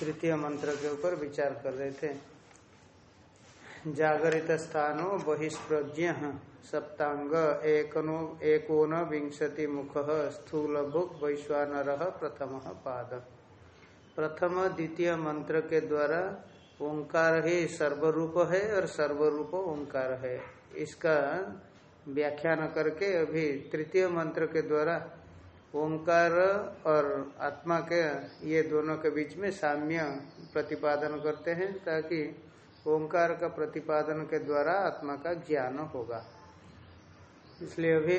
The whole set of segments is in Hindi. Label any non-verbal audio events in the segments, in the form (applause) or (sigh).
तृतीय मंत्र के ऊपर विचार कर रहे थे। जागरित स्थानो बहिष्प्रज्ञ सप्तांग एकनो एकोन विंशति मुख स्थूल भुक वैश्वानर प्रथम पाद। प्रथम द्वितीय मंत्र के द्वारा ओंकार ही सर्वरूप है और सर्वरूप ओंकार है। इसका व्याख्यान करके अभी तृतीय मंत्र के द्वारा ओंकार और आत्मा के ये दोनों के बीच में साम्य प्रतिपादन करते हैं ताकि ओंकार का प्रतिपादन के द्वारा आत्मा का ज्ञान होगा। इसलिए अभी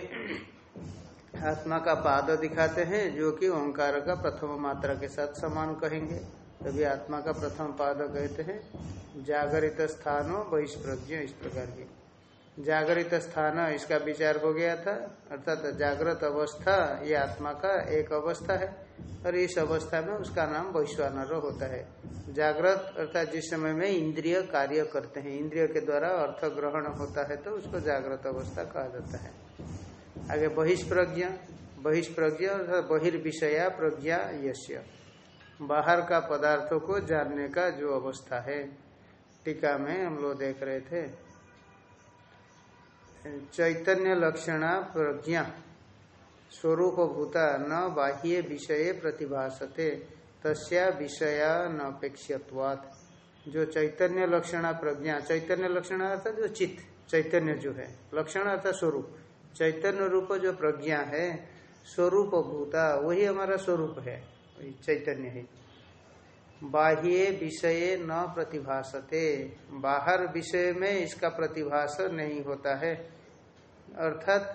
आत्मा का पाद दिखाते हैं जो कि ओंकार का प्रथम मात्रा के साथ समान कहेंगे। तभी आत्मा का प्रथम पाद कहते हैं, जागरित स्थानो बहिष्प्रज्ञ इस प्रकार की। जागृत स्थान, इसका विचार हो गया था। अर्थात जागृत अवस्था, ये आत्मा का एक अवस्था है। और इस अवस्था में उसका नाम वैश्वानर होता है। जागृत, अर्थात जिस समय में इंद्रिय कार्य करते हैं, इंद्रिय के द्वारा अर्थ ग्रहण होता है तो उसको जागृत अवस्था कहा जाता है। आगे बहिष्प्रज्ञ बहिष्प्रज्ञ, अर्थात बहिर्विषया प्रज्ञा यश्य बाहर का पदार्थों को जानने का जो अवस्था है। टीका में हम लोग देख रहे थे चैतन्य लक्षणा प्रज्ञा। स्वरूप भूता न बाह्य विषय प्रतिभासते, तस्या विषया न अपेक्षवाद जो चैतन्य लक्षणा प्रज्ञा, चैतन्य लक्षण अर्थात जो चित्त, चैतन्य जो है, लक्षण अर्थात स्वरूप। चैतन्य रूप जो प्रज्ञा है स्वरूप भूता वही हमारा स्वरूप है चैतन्य है। बाह्य विषय न प्रतिभासते, बाहर विषय में इसका प्रतिभास नहीं होता है। अर्थात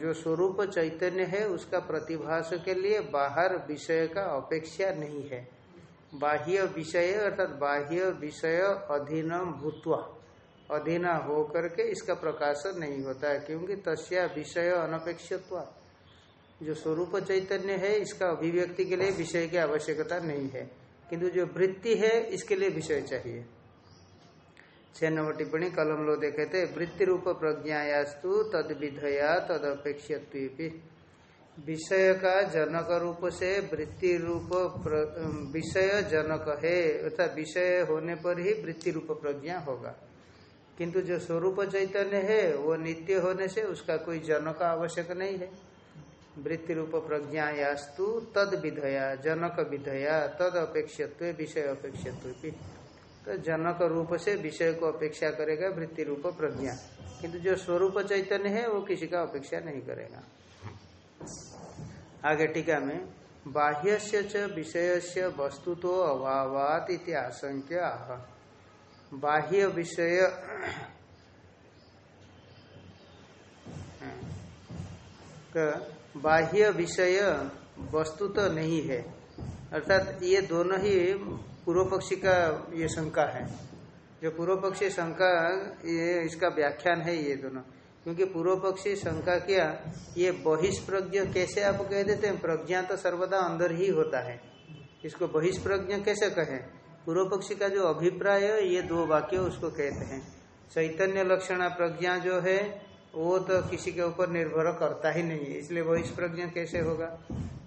जो स्वरूप चैतन्य है, उसका प्रतिभास के लिए बाहर विषय का अपेक्षा नहीं है। बाह्य विषय अर्थात बाह्य विषय अधीन भूतवा, अधीन हो करके इसका प्रकाश नहीं होता है, क्योंकि तस्या विषय अनपेक्षत्वा। जो स्वरूप चैतन्य है, इसका अभिव्यक्ति के लिए विषय की आवश्यकता नहीं है, किंतु जो वृत्ति है, इसके लिए विषय चाहिए। छह नंबर टिप्पणी कलम लो देखे थे वृत्ति रूप प्रज्ञायास्तु तद विधया तद विषय का जनक रूप से वृत्ति रूप विषय जनक है, अर्थात विषय होने पर ही वृत्ति रूप प्रज्ञा होगा। किंतु जो स्वरूप चैतन्य है, वो नित्य होने से उसका कोई जनक आवश्यक नहीं है। वृत्ति रूप प्रज्ञायास्तु तद विधया जनक विधया तद अपेक्षित्व विषय अपेक्षित्व तो जनक रूप से विषय को अपेक्षा करेगा, वृत्ति रूप प्रज्ञा। किंतु जो स्वरूप चैतन्य है, वो किसी का अपेक्षा नहीं करेगा। आगे टीका में बाह्य से विषय से वस्तु तो अभावात इति आशंक्य आह। बाह्य विषय बाह्य विषय वस्तु तो नहीं है। अर्थात ये दोनों ही पूर्व पक्षी का ये शंका है। जो पूर्व पक्षी शंका, ये इसका व्याख्यान है ये दोनों। क्योंकि पूर्व पक्षी शंका किया, ये बहिष्प्रज्ञ कैसे आप कह देते हैं? प्रज्ञा तो सर्वदा अंदर ही होता है। इसको बहिष्प्रज्ञ कैसे कहें? पूर्व पक्षी का जो अभिप्राय है, ये दो वाक्य उसको कहते हैं। चैतन्य लक्षणा प्रज्ञा जो है, वो तो किसी के ऊपर निर्भर करता ही नहीं है, इसलिए बहिष्प्रज्ञ कैसे होगा?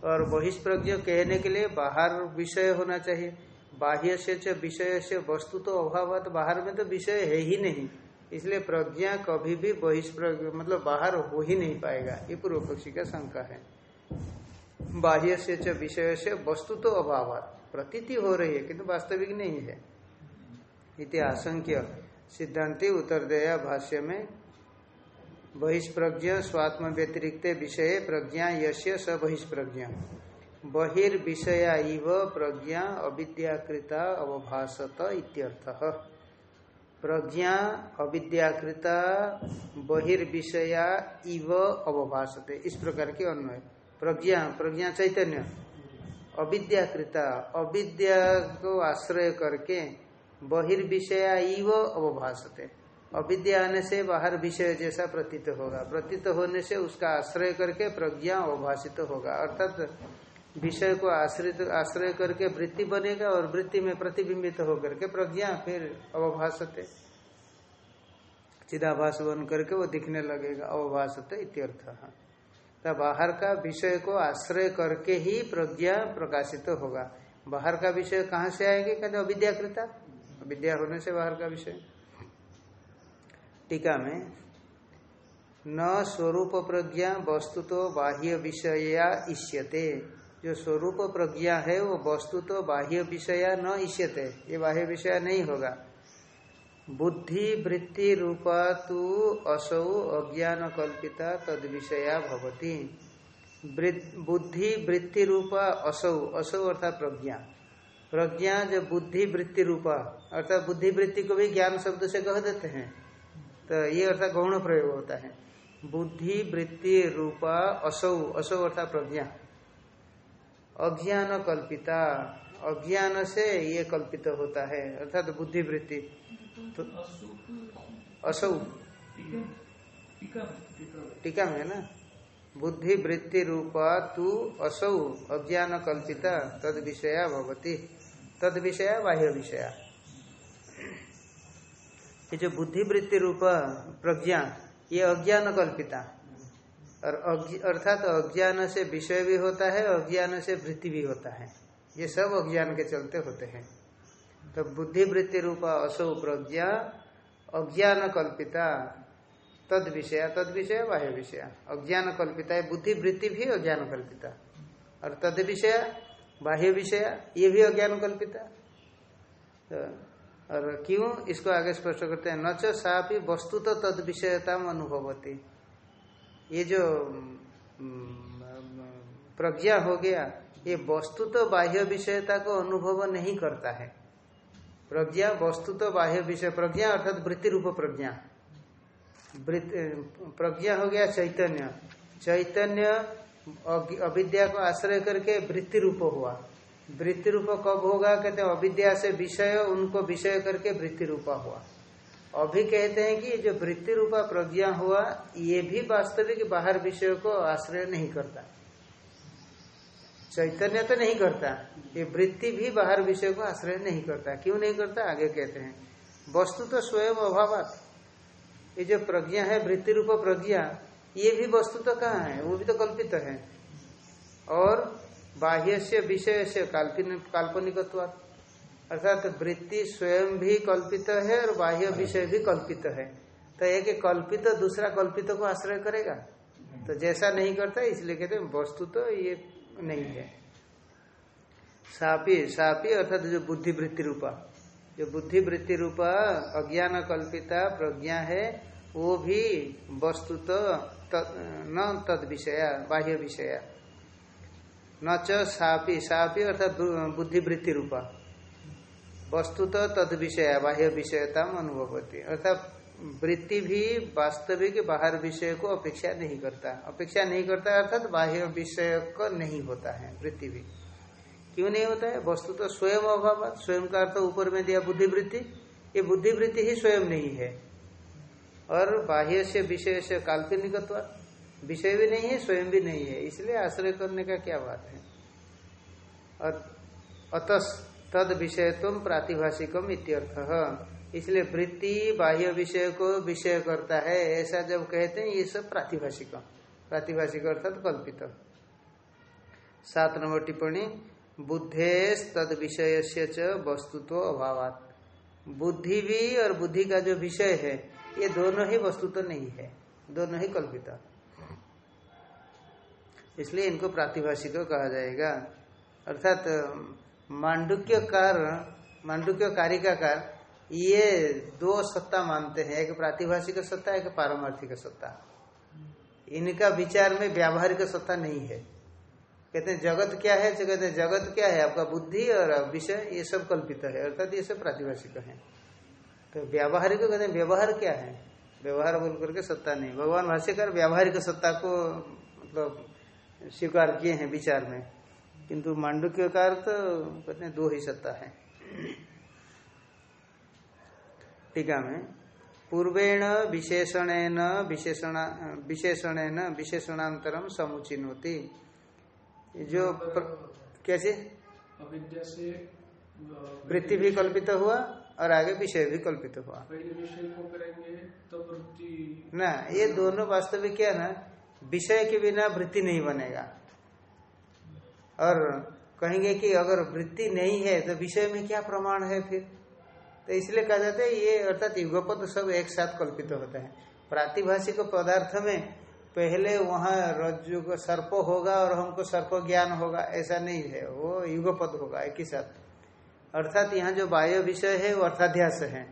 और बहिष्प्रज्ञ कहने के लिए बाहर विषय होना चाहिए। बाह्य से विषय से वस्तु तो अभाव तो बाहर में तो विषय है ही नहीं। इसलिए प्रज्ञा कभी भी बहिष्प्रज्ञ मतलब बाहर हो ही नहीं पाएगा। ये पूर्व पक्षी का शंका है। बाह्य से विषय से वस्तु तो अभाव प्रतीति हो रही है, किंतु वास्तविक नहीं है। इति आशंक्य सिद्धांति उत्तर दया भाष्य में, बहिष्प्रज्ञ स्वात्म व्यतिरिक्त विषय प्रज्ञा यश्य स बहिष्प्रज्ञा बहिर्विषया इव प्रज्ञा अविद्याकृता अवभाषत इत्यर्थ। प्रज्ञा, अविद्याकृता, बहिर्विषया इव अवभाषते इस प्रकार के अन्वय। प्रज्ञा प्रज्ञा चैतन्य। अविद्याकृता, अविद्या को आश्रय करके बहिर्विषया इव अवभाषते अविद्या आने से बाहर विषय जैसा प्रतीत होगा। प्रतीत होने से उसका आश्रय करके प्रज्ञा अवभाषित होगा। अर्थात विषय को आश्रित, आश्रय करके वृत्ति बनेगा और वृत्ति में प्रतिबिंबित होकर के प्रज्ञा फिर अवभाषते चिदाभास बन करके वो दिखने लगेगा अवभाषते इत्यर्थ। तो बाहर का विषय को आश्रय करके ही प्रज्ञा प्रकाशित होगा। बाहर का विषय कहाँ से आएगी? कहते अविद्याकृता। विद्या होने से बाहर का विषय। टीका में, न स्वरूप प्रज्ञा वस्तु तो बाह्य विषया इष्यते। जो स्वरूप प्रज्ञा है, वो वस्तु तो बाह्य विषया न इष्यते। ये बाह्य विषय नहीं होगा। बुद्धि वृत्ति रूपा तु असौ अज्ञान कल्पिता तद विषया भवती बुद्धि वृत्ति रूपा असौ असौ अर्थात प्रज्ञा। प्रज्ञा जो बुद्धि वृत्ति रूपा, अर्थात बुद्धि वृत्ति को भी ज्ञान शब्द से कह देते हैं। तो ये अर्थात गौण प्रयोग होता है। बुद्धि वृत्ति रूपा असौ असौ अर्थात प्रज्ञा। अज्ञान कल्पिता। अज्ञान से ये कल्पित होता है, अर्थात बुद्धि वृत्ति तो असौ। टीका है ना? बुद्धि वृत्ति रूपा तू असौ, अज्ञान कल्पिता, तद विषया भवती। तद विषया, बाह्य विषया। ये जो बुद्धि वृत्ति रूप प्रज्ञा, ये अज्ञान कल्पिता। और अर्थात तो अज्ञान से विषय भी होता है, अज्ञान से वृत्ति भी होता है। ये सब अज्ञान के चलते होते हैं। तो बुद्धि वृत्ति रूपा असौ प्रज्ञा, अज्ञान कल्पिता, तद विषय तद विषय, बाह्य विषय। अज्ञान कल्पिता है बुद्धि वृत्ति भी अज्ञान कल्पिता। और तद विषय, बाह्य विषय, ये भी अज्ञान कल्पिता। तो और क्यों? इसको आगे स्पष्ट करते हैं। न चा वस्तु तो तद विषयता अनुभवती। ये जो प्रज्ञा हो गया, ये वस्तु तो बाह्य विषयता को अनुभव नहीं करता है। प्रज्ञा वस्तु तो बाह्य विषय, प्रज्ञा अर्थात वृत्ति रूप प्रज्ञा। प्रज्ञा हो गया चैतन्य। चैतन्य अविद्या को आश्रय करके वृत्ति रूप हुआ। वृत्ति रूप कब होगा? कहते अविद्या से विषय, उनको विषय करके वृत्ति रूपा हुआ। अभी कहते हैं कि जो वृत्ति रूपा प्रज्ञा हुआ, ये भी वास्तविक बाहर विषय को आश्रय नहीं करता। चैतन्य तो नहीं करता, ये वृत्ति भी बाहर विषय को आश्रय नहीं करता। क्यों नहीं करता? आगे कहते हैं, वस्तु तो स्वयं अभाव ये जो प्रज्ञा है, वृत्ति रूप प्रज्ञा, ये भी वस्तु तो कहाँ है? वो भी तो कल्पित है। और बाह्य से विषय से काल्पनिक अर्थात वृत्ति स्वयं भी कल्पित है और बाह्य विषय भी कल्पित है। तो एक कल्पित दूसरा कल्पित को आश्रय करेगा? तो जैसा नहीं करता, इसलिए कहते हैं वस्तु तो ये नहीं है। सापी सापी अर्थात जो बुद्धि वृत्ति रूपा। जो बुद्धि वृत्ति रूपा, अज्ञान कल्पिता, प्रज्ञा है, वो भी वस्तु तो न तद विषया, बाह्य विषया। न चापी सापी अर्थात बुद्धि वृत्ति रूपा। वस्तु तो तद विषय बाह्य विषयता अनुभव अनुभवती। अर्थात वृत्ति भी वास्तविक बाहर विषय को अपेक्षा नहीं करता। अपेक्षा नहीं करता अर्थात बाह्य विषय को नहीं होता है, वृत्ति भी। क्यों नहीं होता है? वस्तु तो स्वयं अभाव, स्वयं का अर्थ ऊपर में दिया बुद्धिवृत्ति। ये बुद्धिवृत्ति ही स्वयं नहीं है। और बाह्य से विषय से काल्पनिक विषय भी नहीं है, स्वयं भी नहीं है। इसलिए आश्रय करने का क्या बात है? और अतस तद विषय तुम प्रातिभाषिकम इत्यर्थ। इसलिए वृत्ति, बाह्य विषय को विषय करता है, ऐसा जब कहते हैं, ये सब प्रातिभाषिक प्रातिभाषिक अर्थात कल्पित। सात नंबर टिप्पणी बुद्धे तद विषय से वस्तुत्व अभाव बुद्धि भी और बुद्धि का जो विषय है, ये दोनों ही वस्तु तो नहीं है, दोनों ही कल्पित। इसलिए इनको प्रातिभाषिक कहा जाएगा। अर्थात मांडुक्य कार मांडुक्य कारिकाकार ये दो सत्ता मानते हैं, एक प्रातिभाषिक सत्ता, एक पारमार्थिक सत्ता। इनका विचार में व्यावहारिक सत्ता नहीं है। कहते हैं, जगत क्या है? जो कहते हैं, जगत क्या है? आपका बुद्धि और विषय, ये सब कल्पित है, अर्थात ये सब प्रातिभाषिक है। तो व्यावहारिक, कहते हैं, व्यवहार क्या है? व्यवहार बोल करके सत्ता नहीं। भगवान भाष्यकार व्यावहारिक सत्ता को मतलब स्वीकार किए हैं विचार में। किंतु मांडुक्यकार तो कहते दो ही सत्ता है। टीका में पूर्वेण विशेषण विशेषण विशेषण विशेषणांतरम समुचिनोति। जो प्र... कैसे? वृत्ति भी कल्पित हुआ और आगे विषय भी कल्पित हुआ। पहले विषय को करेंगे तो वृत्ति ना ये दोनों वास्तविक क्या ना विषय के बिना वृत्ति नहीं बनेगा। और कहेंगे कि अगर वृत्ति नहीं है तो विषय में क्या प्रमाण है फिर? तो इसलिए कहा जाता है, ये अर्थात युगपद सब एक साथ कल्पित होता है। प्रातिभाषिक पदार्थ में पहले वहाँ रज्जु को सर्प होगा और हमको सर्प ज्ञान होगा, ऐसा नहीं है। वो युगपद होगा, एक ही साथ। अर्थात यहाँ जो बाह्य विषय है, वो अर्थाध्यास है।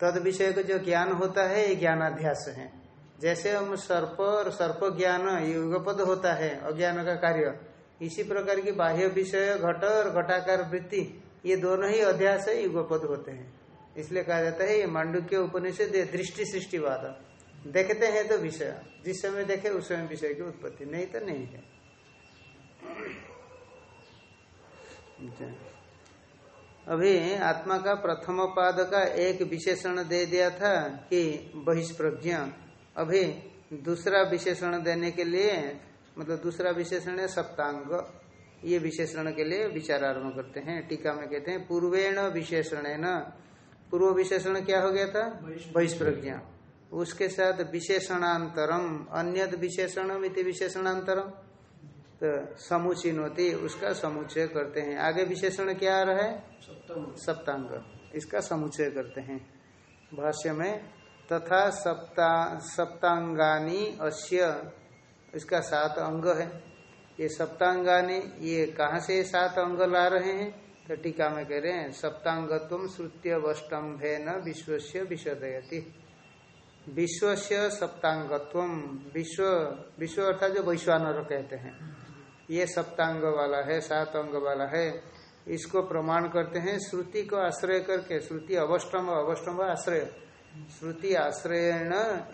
तद विषय का जो ज्ञान होता है, ये ज्ञानाध्यास है। जैसे हम सर्प और सर्प ज्ञान युगपद होता है, अज्ञान का कार्य। इसी प्रकार की बाह्य विषय, घट और घटाकार वृत्ति, ये दोनों ही अध्यास युगपद होते हैं। इसलिए कहा जाता है, ये मांडुक्य उपनिषद दृष्टि सृष्टिवाद। देखते हैं तो विषय। जिस समय देखे, उस समय विषय की उत्पत्ति। नहीं तो नहीं है। अभी आत्मा का प्रथम पाद का एक विशेषण दे दिया था कि बहिष्प्रज्ञ। अभी दूसरा विशेषण देने के लिए मतलब दूसरा विशेषण है सप्तांग। ये विशेषण के लिए विचार आरंभ करते हैं। टीका में कहते हैं पूर्वेण विशेषण है न पूर्व विशेषण क्या हो गया था? बहिष्प्रज्ञा। उसके साथ विशेषणांतरम अन्य विशेषणम इति विशेषणांतरम। तो समुचिनोति उसका समुच्चय करते हैं। आगे विशेषण क्या आ रहा है? सप्तांग। इसका समुच्चय करते हैं। भाष्य में तथा सप्ता सप्तांगानी अश्य इसका सात अंग है। ये सप्तांगानी, ये कहाँ से सात अंग ला रहे हैं? तो टीका में कह रहे हैं, सप्तांगत्व श्रुत्य वस्तंभे न विश्व से विश्व से सप्तांगत्व, विश्व विश्व अर्थात जो वैश्वानर कहते हैं। ये सप्तांग वाला है, सात अंग वाला है। इसको प्रमाण करते हैं, श्रुति को आश्रय करके, श्रुति अवस्टम अवस्टम आश्रय। श्रुति आश्रय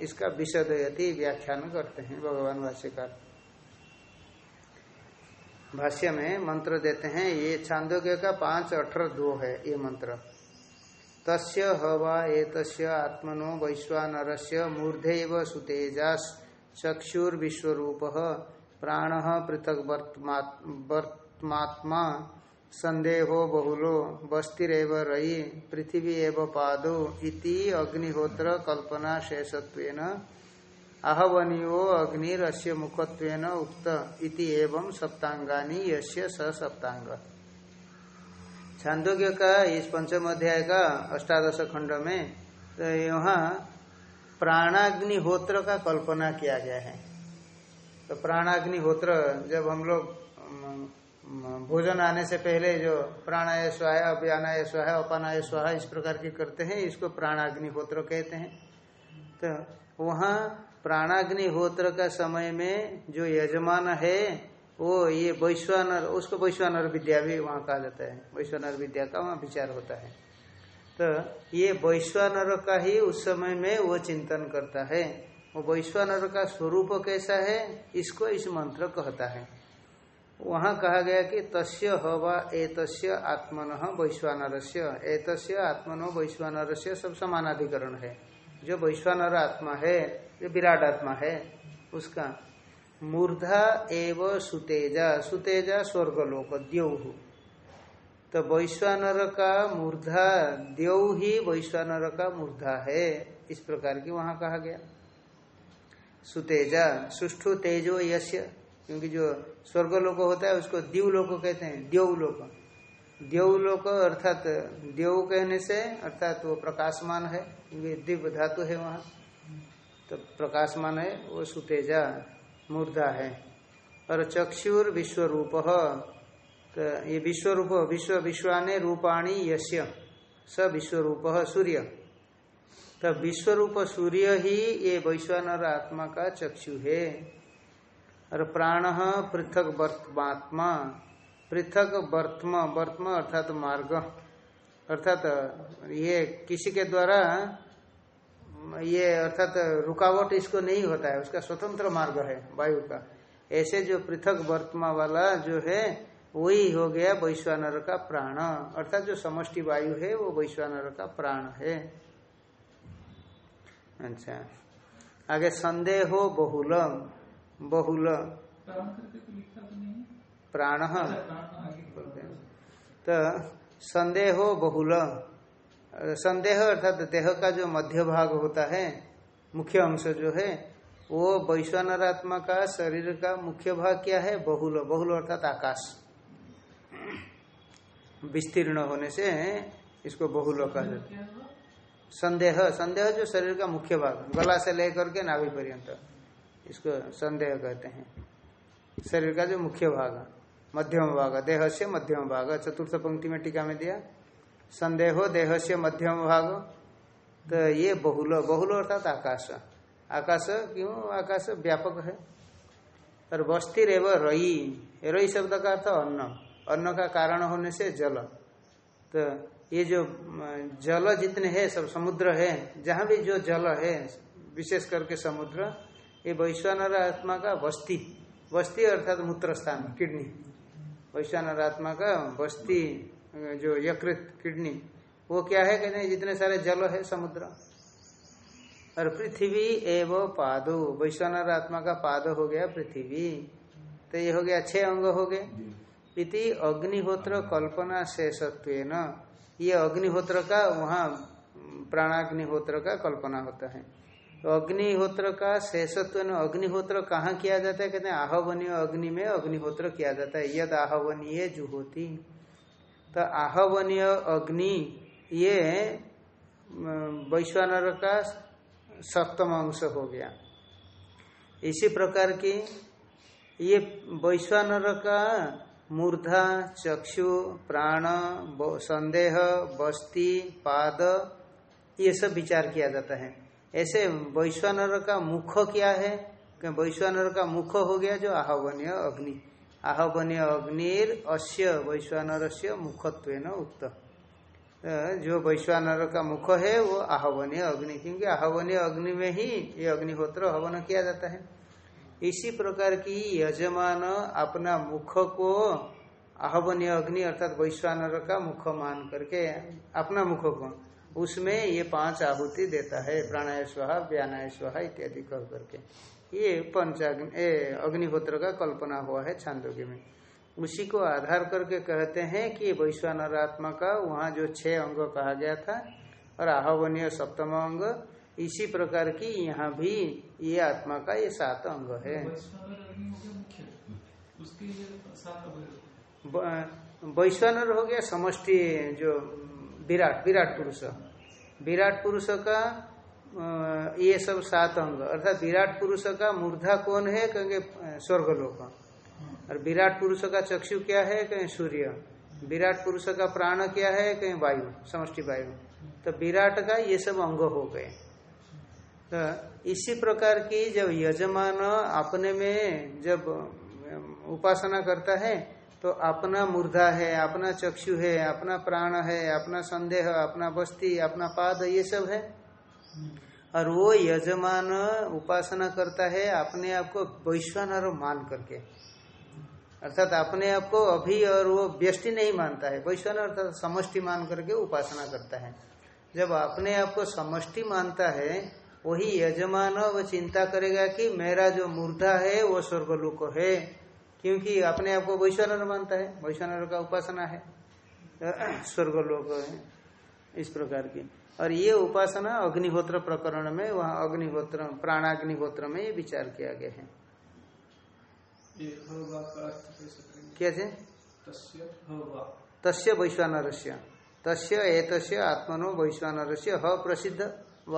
इसका विशदयति व्याख्यान करते हैं भगवान भाष्यकार। भाष्य में मंत्र देते हैं, ये छांदोग्य का पाँच अठारह दो है, ये मंत्र। तस्य हवा एतस्य आत्मनो वैश्वानरस्य मूर्धेव सुतेजास चक्षुर्विश्वरूप प्राण पृथक वर्तमात्मा संदेहो बहुलो बस्तिरव रयि, पृथ्वी एव पादो, इति अग्निहोत्र कल्पना शेषत्वेन आहवनियो अग्निरस्य मुखत्वेन उक्त, इति एवं सप्तांगानी यस्य स सप्तांग छांदोग्य का, इस पंचम अध्याय का, अष्टादश खंड में तो यहाँ प्राणाग्निहोत्र का कल्पना किया गया है। तो प्राणाग्निहोत्र, जब हम लोग भोजन आने से पहले जो प्राणाय स्वाहा अभियानाय स्वाहा अपानाय स्वाहा इस प्रकार की करते हैं, इसको प्राणाग्निहोत्र कहते हैं। तो वहाँ प्राणाग्निहोत्र का समय में जो यजमान है, वो ये वैश्वानर, उसको वैश्वानर विद्या भी वहाँ कहा जाता है। वैश्वानर विद्या का वहाँ विचार होता है। तो ये वैश्वानर का ही उस समय में वो चिंतन करता है। वो वैश्वानर का स्वरूप कैसा है, इसको इस मंत्र कहता है। वहाँ कहा गया कि तस्य हवा, एतस्य आत्मन वैश्वानर से एतस्य आत्मनो वैश्वानर से सब समानाधिकरण है। जो वैश्वानर आत्मा है, जो विराट आत्मा है, उसका मूर्धा एव सुतेजा सुतेजा स्वर्गलोक, द्यौ। तो वैश्वानर का मूर्धा, द्यौ ही वैश्वानर का मूर्धा है, इस प्रकार की वहाँ कहा गया। सुतेजा, सुष्ठु तेजो यश्य क्योंकि जो स्वर्गलोक होता है, उसको द्यू लोक कहते हैं द्यौ लोक द्यौ लोक अर्थात द्यौ कहने से अर्थात वो प्रकाशमान है, क्योंकि दिव्य धातु है वहाँ। तो प्रकाशमान है, वो सुतेजा मूर्धा है। और चक्षुर विश्व रूप तो ये विश्व रूप विश्व विश्वाने रूपाणी यश्य स विश्व रूप सूर्य। तो विश्व रूप सूर्य ही ये वैश्वानर आत्मा का चक्षु है। और प्राण पृथक वर्तमात्मा पृथक वर्तम वर्तम अर्थात मार्ग। अर्थात ये किसी के द्वारा, ये अर्थात रुकावट इसको नहीं होता है, उसका स्वतंत्र मार्ग है, वायु का। ऐसे जो पृथक वर्तमा वाला जो है, वही हो गया वैश्वानर का प्राण। अर्थात जो समष्टि वायु है, वो वैश्वानर का प्राण है। अच्छा। आगे संदेह हो बहुल। प्राण। तो संदेह बहुल। संदेह अर्थात देह का जो मध्य भाग होता है, मुख्य अंश जो है, वो वैश्वानर आत्मा का शरीर का मुख्य भाग क्या है? बहुल। बहुल अर्थात आकाश। विस्तीर्ण होने से इसको बहुल कहा जाता है। संदेह। संदेह जो शरीर का मुख्य भाग, गला से लेकर के नाभि पर्यंत। इसको संदेह कहते हैं। शरीर का जो मुख्य भाग, मध्यम भाग, देह से मध्यम भाग, चतुर्थ पंक्ति में टीका में दिया, संदेहो देह से मध्यम भाग तो ये बहुल बहुल अर्थात आकाश। आकाश क्यों? आकाश व्यापक है। और बस्ती रेव रई रई शब्द का अर्थ अन्न। अन्न का कारण होने से जल। तो ये जो, जल जितने हैं, सब समुद्र है, जहाँ भी जो जल है, विशेष करके समुद्र ये वैश्वानर आत्मा का बस्ती बस्ती अर्थात मूत्र स्थान किडनी। वैश्वानर आत्मा का बस्ती जो यकृत, किडनी, वो क्या है कहते हैं जितने सारे जल है समुद्र। और पृथ्वी एवं पादो। वैश्वानर आत्मा का पाद हो गया पृथ्वी। तो ये हो गया छह अंग हो गए। इति अग्निहोत्र कल्पना शेषत्व ये अग्निहोत्र का, वहाँ प्राणाग्निहोत्र का कल्पना होता है। तो अग्निहोत्र का शेषत्व अग्निहोत्र कहाँ किया जाता है? कहते हैं, आहवनीय अग्नि में अग्निहोत्र किया जाता है। यद आहवनीय जुहोती। तो आहवनीय अग्नि, ये वैश्वानर का सप्तम अंश हो गया। इसी प्रकार की ये वैश्वानर का मूर्धा, चक्षु, प्राण संदेह, बस्ती, पाद, ये सब विचार किया जाता है। ऐसे वैश्वानर का मुख क्या है? वैश्वानर का मुख हो गया जो आहवनीय अग्नि। आहवनीय अग्निर अश्य वैश्वानर से मुखत्व न उक्त जो वैश्वानर का मुख है, वो आहवनीय अग्नि। क्योंकि आहवनीय अग्नि में ही ये अग्निहोत्र हवन किया जाता है। इसी प्रकार की यजमान अपना मुख को आहवनीय अग्नि अर्थात वैश्वानर का मुख मान करके, अपना मुख को उसमें ये पाँच आहुति देता है प्राणाय स्वाहा व्यानाय स्वाहा इत्यादि कह करके। ये पंचाग्नि अग्निहोत्र का कल्पना हुआ है छांदोग्य में। उसी को आधार करके कहते हैं कि वैश्वानर आत्मा का वहाँ जो छह अंग कहा गया था और आहवनीय सप्तम अंग इसी प्रकार की यहाँ भी ये आत्मा का ये सात अंग है। वैश्वानर हो गया समष्टि जो विराट विराट पुरुष। विराट पुरुष का ये सब सात अंग। अर्थात विराट पुरुष का मूर्धा कौन है? कहेंगे स्वर्गलोक। और विराट पुरुष का चक्षु क्या है? कहें सूर्य। विराट पुरुष का प्राण क्या है? कहें वायु, समष्टि वायु। तो विराट का ये सब अंग हो गए। तो इसी प्रकार की जब यजमान अपने में जब उपासना करता है तो अपना मूर्धा है, अपना चक्षु है, अपना प्राण है, अपना संदेह, अपना बस्ती, अपना पाद, ये सब है? और वो यजमान उपासना करता है अपने आप को वैश्वानर मान करके। अर्थात अपने आप को अभी और वो व्यष्टि नहीं मानता है। वैश्वान अर्थात समष्टि मान करके उपासना करता है। जब अपने आप को समष्टि मानता है, वही यजमान वो चिंता करेगा कि मेरा जो मूर्धा है, वो स्वर्गलोक है। क्योंकि अपने आप को वैश्वानर मानता है वैश्वानर का उपासना है। स्वर्गलोक है इस प्रकार की। और ये उपासना अग्निहोत्र प्रकरण में वहाँ अग्निहोत्र प्राणाग्निहोत्र में ये विचार किया गया है। कैसे तस्य वैश्वानर तस्य एतस्य आत्मनो वैश्वानर से ह प्रसिद्ध व।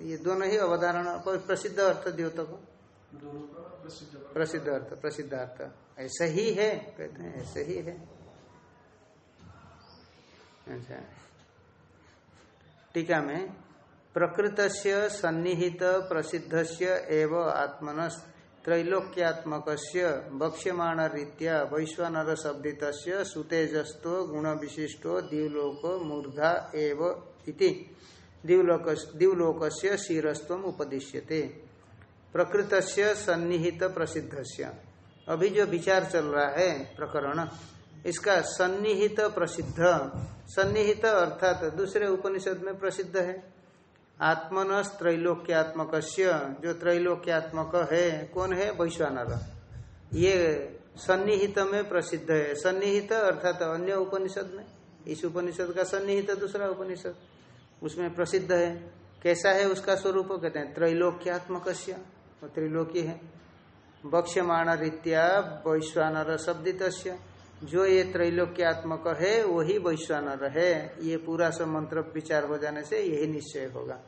ये दोनों ही अवधारण प्रसिद्ध अर्थ द्योतक प्रसिद्ध अर्थ प्रसिद्ध अर्थ ऐसा ही है, कहते हैं, ऐसे ही है। अच्छा। टीका में प्रकृत सन्निहित प्रसिद्ध से एवं आत्मन त्रैलोक्यात्मक वक्ष्यमाण रीत्या वैश्वानर शब्दित सुतेजस्तो गुण विशिष्टो दिवलोक, मूर्धा एव इति। दिवलोक दिवलोक शिरस्व उपदिश्यते। प्रकृत सन्निहित प्रसिद्ध अभी जो विचार चल रहा है, प्रकरण, इसका सन्निहित प्रसिद्ध, सन्निहित अर्थात दूसरे उपनिषद में प्रसिद्ध है। आत्मन त्रैलोक्यात्मक जो त्रैलोक्यात्मक है, कौन है? वैश्वानर। ये सन्निहित में प्रसिद्ध है। सन्निहित अर्थात अन्य उपनिषद में। इस उपनिषद का सन्निहित दूसरा उपनिषद, उसमें प्रसिद्ध है। कैसा है उसका स्वरूप? कहते हैं त्रैलोक्यात्मक त्रिलोकी है। बक्ष्यमाण रीत्या वैश्वानर शब्दित जो ये त्रैलोक्यात्मक है, वही वैश्वानर है। ये पूरा सब मंत्र विचार हो जाने से यही निश्चय होगा।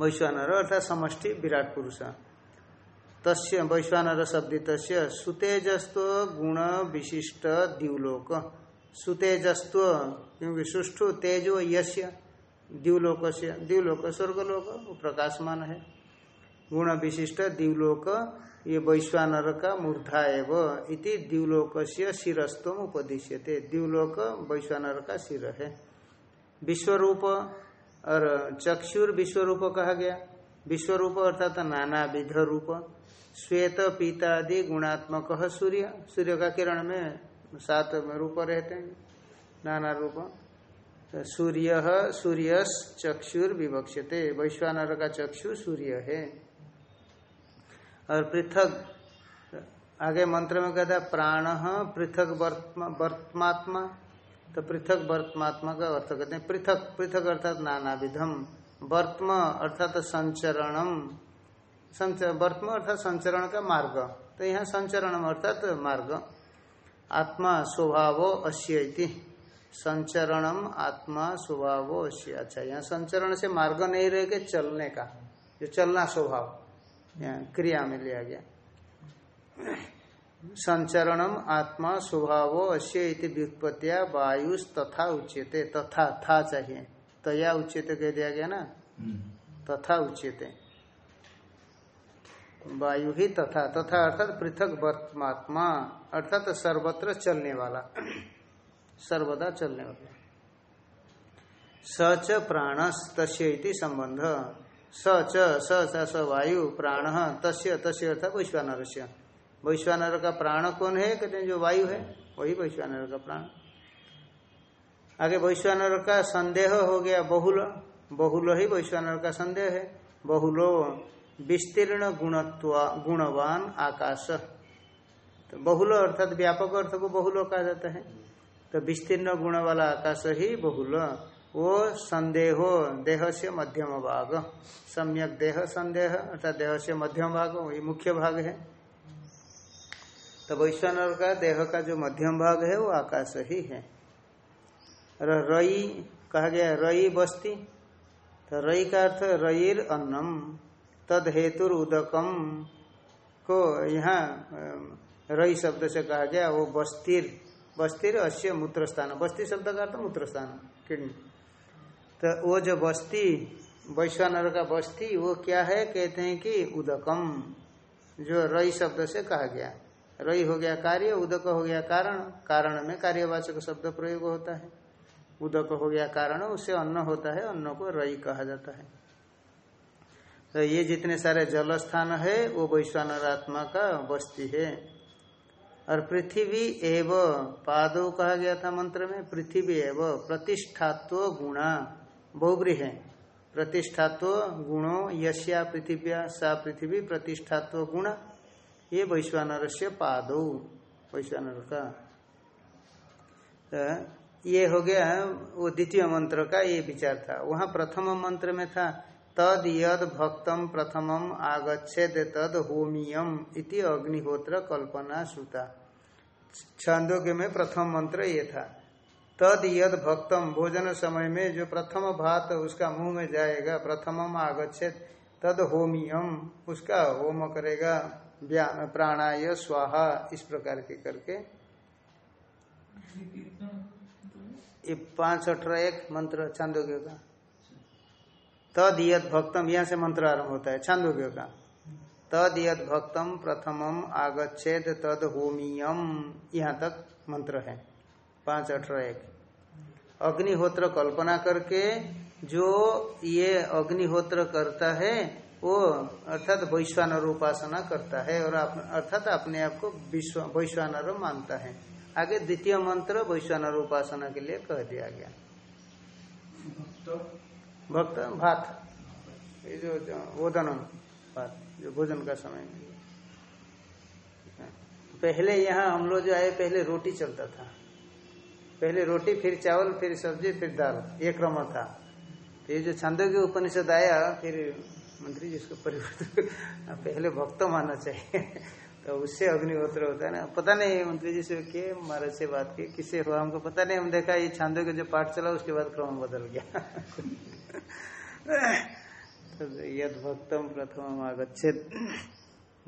वैश्वानर अर्थात समष्टि, विराट पुरुष। तस् वैश्वानर शब्द तस्य सुतेजस्व गुण विशिष्ट द्यूलोक। सुतेजस्व क्योंकि सुष्ठु तेजो यश्य द्यूलोक से द्यूलोक स्वर्गलोक प्रकाशमान है। गुण विशिष्ट द्यूलोक ये वैश्वानर का मूर्धा एव। द्यूलोक से शिरस्तम उपदिश्यते। द्यूलोक वैश्वानर का सिर है। विश्वरूप, और चक्षुर विश्वरूप कहा गया। विश्वरूप अर्थात नाना विध रूप। श्वेत, पीतादि, गुणात्मक, सूर्य। सूर्य का किरण में सात रूप रहते हैं। नाना रूप। सूर्य सूर्य चक्षुर विवक्षते वैश्वानर का चक्षु सूर्य है। और पृथक, आगे मंत्र में कहता है, प्राण पृथक वर्तमात्मा। तो पृथक वर्तमात्मा का अर्थ कहते हैं पृथक। पृथक अर्थात नाना विधम वर्तम अर्थात संचरणम। वर्तम अर्थात संचरण का मार्ग। तो यहाँ संचरणम अर्थात मार्ग। आत्मा स्वभाव अश्य संचरणम आत्मा स्वभाव अश्य अच्छा यहाँ संचरण से मार्ग नहीं रहेगा, चलने का। जो चलना स्वभाव। क्रिया में लिया गया। संचरणम आत्मा स्वभाव अश्य व्युत्पत्तिया वायु तथा उच्यते। तथा था चाहिए। तया उच्यते कह दिया गया ना? तथा उच्यते। वायु ही तथा। तथा अर्थात पृथक वर्तमात्मा अर्थात सर्वत्र चलने वाला। सर्वदा चलने वाला। सच प्राणस तस्य इति संबंध। स, च, स स वायु, प्राण, तस्य तस्य अर्थात वैश्वानर से वैश्वानर का प्राण कौन है? कहते हैं जो वायु है, वही वैश्वानर का प्राण। आगे वैश्वानर का संदेह हो गया बहुल। बहुल ही वैश्वानर का संदेह है। बहुलो, विस्तीर्ण गुणत्व, गुणवान आकाश। तो बहुल अर्थात व्यापक अर्थ को बहुलो कहा जाता है। तो विस्तीर्ण गुण वाला आकाश ही बहुल। वो संदेहो देह से मध्यम भाग। सम्यक देह, संदेह, अर्थात देह से मध्यम भाग, वही मुख्य भाग है। तो वैश्वानर का देह का जो मध्यम भाग है, वो आकाश ही है। रई, कहा गया रई बस्ती। तो रई का अर्थ रईर अन्नम, तद हेतु उदकम को यहाँ रई शब्द से कहा गया, वो बस्तिर। बस्तिर अश्य मूत्र स्थान बस्ती शब्द का अर्थ मूत्र स्थान किडनी। तो वो जो बस्ती, वैश्वानर का बस्ती, वो क्या है? कहते हैं कि उदकम, जो रई शब्द से कहा गया। रई हो गया कार्य, उदक हो गया कारण। कारण में कार्यवाचक शब्द प्रयोग होता है। उदक हो गया कारण उससे अन्न होता है, अन्न को रई कहा जाता है। तो ये जितने सारे जल स्थान है, वो वैश्वानर आत्मा का बस्ती है। और पृथ्वी एव, पादो कहा गया था मंत्र में, पृथ्वी एव, प्रतिष्ठात्व गुणा। बहुब्री है। प्रतिष्ठात्व गुणो यश्या पृथिव्या, सा पृथ्वी प्रतिष्ठात्व गुण। ये वैश्वानर से पादो, वैश्वानर का। ये हो गया वो द्वितीय मंत्र का ये विचार था। वहाँ प्रथम मंत्र में था, तद यद भक्तम प्रथमम आगछेद तद होमियम इति अग्निहोत्र कल्पना सुता छांदोग्य में प्रथम मंत्र ये था। तद यद भक्तम। भोजन समय में जो प्रथम भात उसका मुँह में जाएगा प्रथम आगछेद तद होमियम। उसका होम करेगा। प्राणाय, स्वाहा, इस प्रकार के करके। ये पाँच अठारह एक मंत्र छांदोग्य का। तद यद भक्तम, यहाँ से मंत्र आरंभ होता है, छांदोग्य का। तद यद भक्तम, प्रथमम आगछेद तद होमियम। यहाँ तक मंत्र है। पाँच अठारह एक। अग्निहोत्र कल्पना करके जो ये अग्निहोत्र करता है वो अर्थात वैश्वानर उपासना करता है और अर्थात अपने आप को विश्व वैश्वानर मानता है। आगे द्वितीय मंत्र वैश्वानर उपासना के लिए कह दिया गया। भक्त? भात। ये जो वोदनम भात जो भोजन का समय। पहले यहाँ हम लोग जो आए पहले रोटी चलता था। पहले रोटी, फिर चावल, फिर सब्ज़ी, फिर दाल। ये क्रम था। तो ये जो छंदों के उपनिषद आया, फिर मंत्री जी इसको परिवर्तन (laughs) पहले भक्त मानना चाहिए। (laughs) तो उससे अग्निहोत्र होता है ना। पता नहीं, मंत्री जी से के महाराज से बात की, किससे हुआ, हमको पता नहीं। हम देखा, ये छांदो के जो पाठ चला, उसके बाद क्रम बदल गया। (laughs) तो यद भक्तम प्रथम आगछेद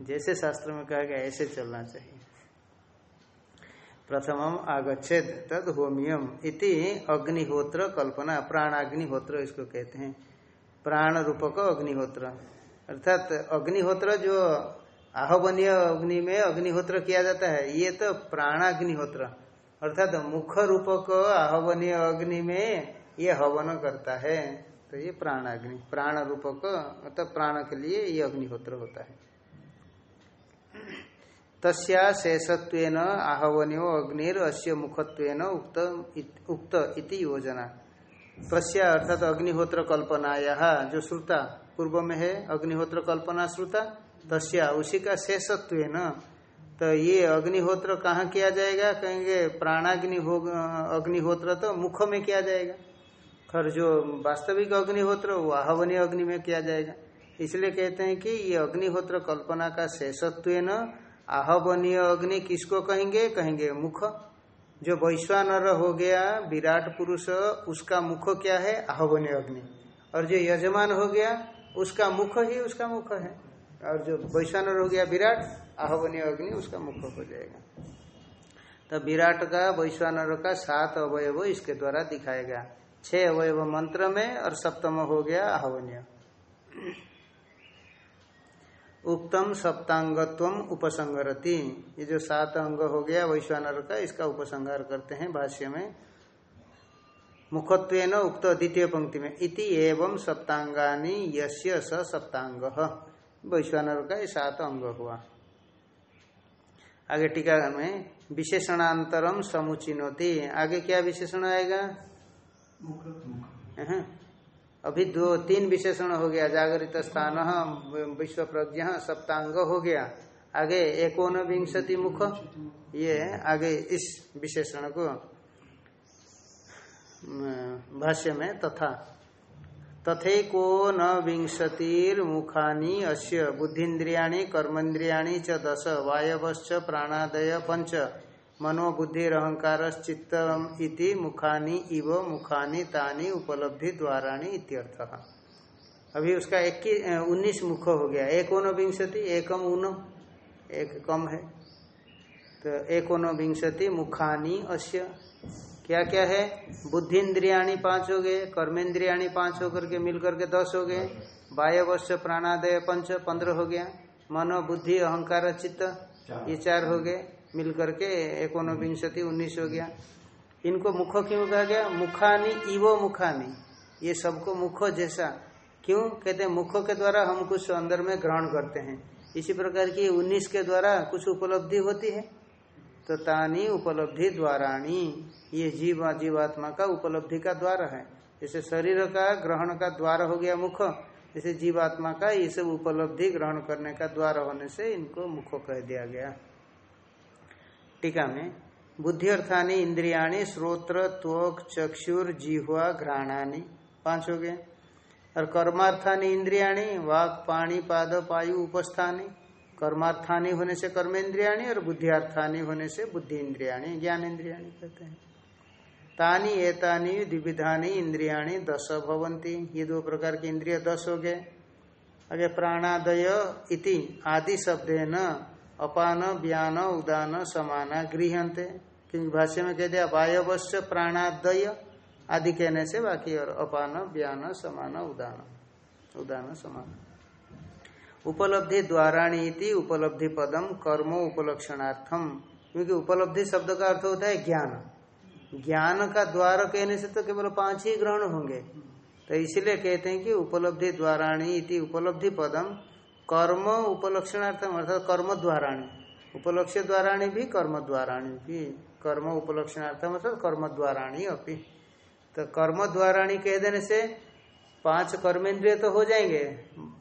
(clears throat) जैसे शास्त्र में कहा गया, ऐसे चलना चाहिए। प्रथमम आगछेद तद होमियम इति अग्निहोत्र कल्पना, प्राणाग्निहोत्र इसको कहते हैं। प्राण रूपक अग्निहोत्र। अर्थात अग्निहोत्र जो आहवनीय अग्नि में अग्निहोत्र किया जाता है, ये तो प्राणाग्निहोत्र। अर्थात मुख रूपक आहवनीय अग्नि में ये हवन करता है तो ये प्राणाग्नि प्राण रूपक अर्थात प्राण के लिए ये अग्निहोत्र होता है। तस्या शेषत्व आहवन्यो अग्निर अश्य मुखत्व उक्त उक्त इति योजना। तस्या अर्थात अग्निहोत्र कल्पना यह जो श्रुता पूर्व में है अग्निहोत्र कल्पना श्रुता, तस्या उसी का शेषत्व तो ये अग्निहोत्र कहाँ किया जाएगा? कहेंगे प्राणाग्नि हो अग्निहोत्र तो मुख में किया जाएगा। खर जो वास्तविक अग्निहोत्र, वो आहवनीय अग्नि में किया जाएगा। इसलिए कहते हैं कि ये अग्निहोत्र कल्पना का शेषत्व आहवनीय अग्नि किसको कहेंगे? कहेंगे मुख। जो वैश्वानर हो गया, विराट पुरुष, उसका मुख क्या है? आहवनीय अग्नि। और जो यजमान हो गया, उसका मुख ही उसका मुख है। और जो वैश्वानर हो गया, विराट आहवनीय अग्नि, उसका मुख हो जाएगा। तो विराट का, वैश्वानर का सात अवयव इसके द्वारा दिखाएगा छह अवयव मंत्र में और सप्तम हो गया आहवनीय उत्तम सप्तांगत्व उपसंगरति ये जो सात अंग हो गया वैश्वानर का इसका उपसंहार करते हैं भाष्य में। मुखत्व उक्त द्वितीय पंक्ति में इति एवं सप्तांगानी यश्य स सप्तांग। वैश्वानर का ये सात अंग हुआ। आगे टीका में विशेषणांतरम समुचिनोति। आगे क्या विशेषण आएगा? अभी दो, तीन विशेषण हो गया। जागृत स्थान विश्व प्रज्ञ सप्तांग हो गया। आगे एकोन विंशति मुख। ये आगे इस विशेषण को भाष्य में तथा। तथे को न विंशतिर मुखानी अश्य बुद्धिन्द्रियाणी, कर्मेन्द्रियाणी च दश, वायवश्च प्राणादय पंच मनोबुद्धि अहंकार चित्त इति मुखानी इव मुखानी तानी उपलब्धि द्वाराणी इत्यर्थ। अभी उसका एक उन्नीस मुख हो गया। एक विंशति, एकम ऊन एक कम है। तो एक विंशति मुखानी अश्य क्या क्या है? बुद्धि इंद्रियाणी पाँच हो गए कर्मेंद्रियाणी पाँच होकर के मिलकर के दस हो गए वायवश्च प्राणादय पंच, पंद्रह हो गया मनो बुद्धि अहंकार चित्त ये चार हो गए। मिल करके एकोन विंशति उन्नीस हो गया। इनको मुख क्यों कहा गया? मुखानी इवो मुखानी। ये सबको मुख जैसा। क्यों? कहते हैं, मुख के द्वारा हम कुछ अंदर में ग्रहण करते हैं। इसी प्रकार की उन्नीस के द्वारा कुछ उपलब्धि होती है। तो तानी उपलब्धि द्वाराणी। ये जीव जीवात्मा का उपलब्धि का द्वार है। जैसे शरीर का ग्रहण का द्वार हो गया मुख, जैसे जीवात्मा का ये सब उपलब्धि ग्रहण करने का द्वार होने से इनको मुख कह दिया गया। टीका में बुद्धि अर्थानी इंद्रियाणी, श्रोत्र, त्वक, चक्षुर, जिह्वा, घ्राणानी, पाँच हो गए। और कर्मार्थानी इंद्रियाणी, वाक, पाणी, पाद, पायु, उपस्थानी, कर्मार्थानी होने से कर्मेंद्रियाणी और बुद्धिर्थानी होने से बुद्धि इंद्रियाणी ज्ञान इंद्रियाणी कहते हैं। तानी, एतानी, द्विविधानी इंद्रियाणी दस भवंती ये दो प्रकार के इंद्रिय दस हो गए। आगे प्राणादय इति आदि शब्द न अपान व्यान उदान, समाना गृहते भाष्य में कह दिया वायवश्य प्राणादय आदि कहने से बाकी और अपान व्यान समान, उदान। उदान, समान। उपलब्धि द्वाराणी इति उपलब्धि पदम कर्म उपलक्षणार्थम क्योंकि उपलब्धि शब्द का अर्थ होता है ज्ञान। ज्ञान का द्वार कहने से तो केवल पाँच ही ग्रहण होंगे। तो इसलिए कहते हैं कि उपलब्धि द्वाराणी इति उपलब्धि पदम कर्म उपलक्षणार्थम, अर्थात कर्म द्वाराणी उपलक्ष्य द्वाराणी भी कर्म द्वाराणी भी कर्म उपलक्षणार्थम, अर्थात कर्म द्वाराणी अपनी तो कर्म द्वाराणी कह देने से पाँच कर्मेंद्रिय तो हो जाएँगे,